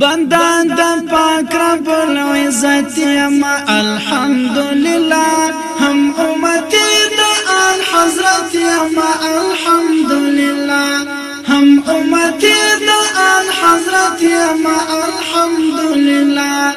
بندان د پاک رب العزت یم الحمدلله هم امتی د آل حضرت یم الحمدلله هم امتی د آل حضرت یم الحمدلله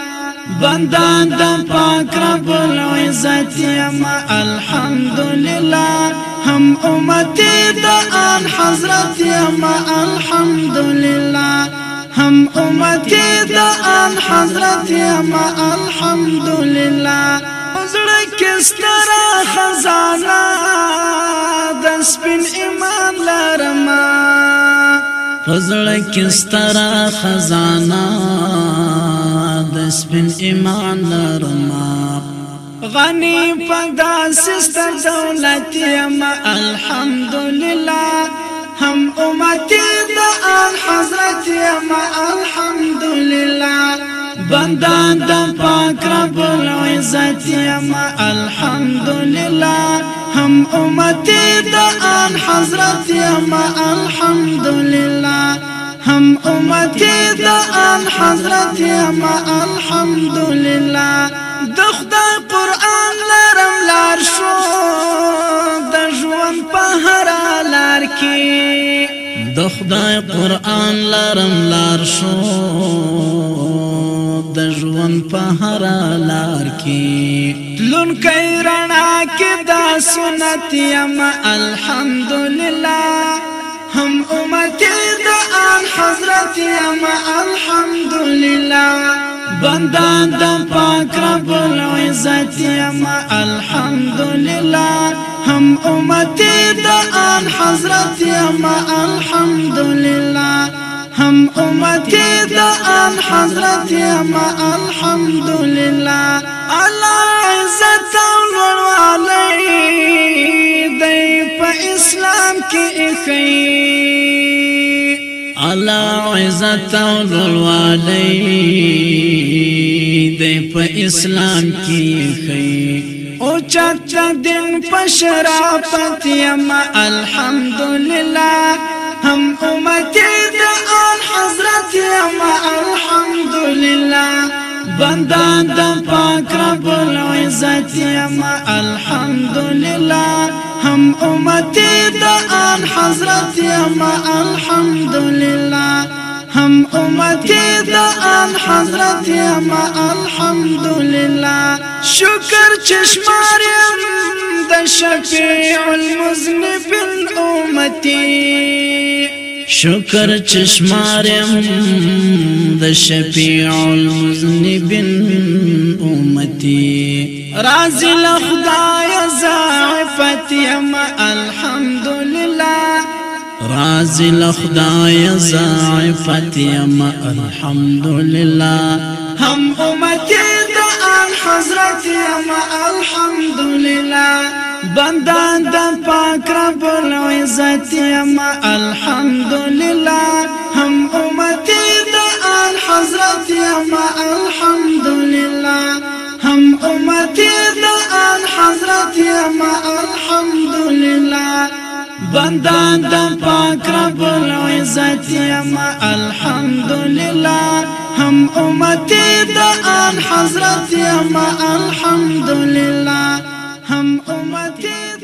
بندان د پاک رب العزت یم الحمدلله هم امتی د آل حضرت یم الحمدلله هم امتی دا آل حضرت اما الحمدللہ زڑکسترا خزانہ دسپن ایمان لرما زڑکسترا خزانہ دسپن ایمان لرما غنی پدا سستر دولتی اما الحمدللہ امتي دا آل حضرت الحمد لله بندان دا پاک رب العزت الحمد الحمدللہ ہم امتي دا آل حضرت الحمد الحمدللہ هم امتي دا آل حضرت الحمد الحمدللہ دخدا قرآن لرم لارش د خدای قران لارم لار شو د ژوند په هر لار کې لون کای رڼا کې دا سنت یم الحمدلله هم امتی د حضرت یم بندان د پاک رب العزت یما الحمدلله هم امتی د آن حضرت یما الحمدلله هم امتی د آن حضرت یما الحمدلله الله عزت ورواله دی په اسلام کې اخی الله عزت او لوالي د په اسلام کې خي او چت دین په شرافت یم الحمدلله هم امت د آل حضرت یم الحمدلله بندا د پاک رب العزت یم الحمدلله هم امت د آل حضرت یم الحمدلله هم امتي دا آل حضرت یما الحمدلله شکر چشماریم دا شفیع المذنب امتي شکر چشماریم د شفیع المذنب امتی راضی لخدای ما الحمد لله رازي لخدای زعفت الحمد لله هم امتي دا يا ما الحمد لله بندان دا پاك رب العزت الحمد لله هم امتي دا يا ما الحمد لله هم امتي دا آل حضرت یم بندان د پاک رب العزت یما الحمدلله هم امتی د ان حضرت یما الحمدلله هم امتی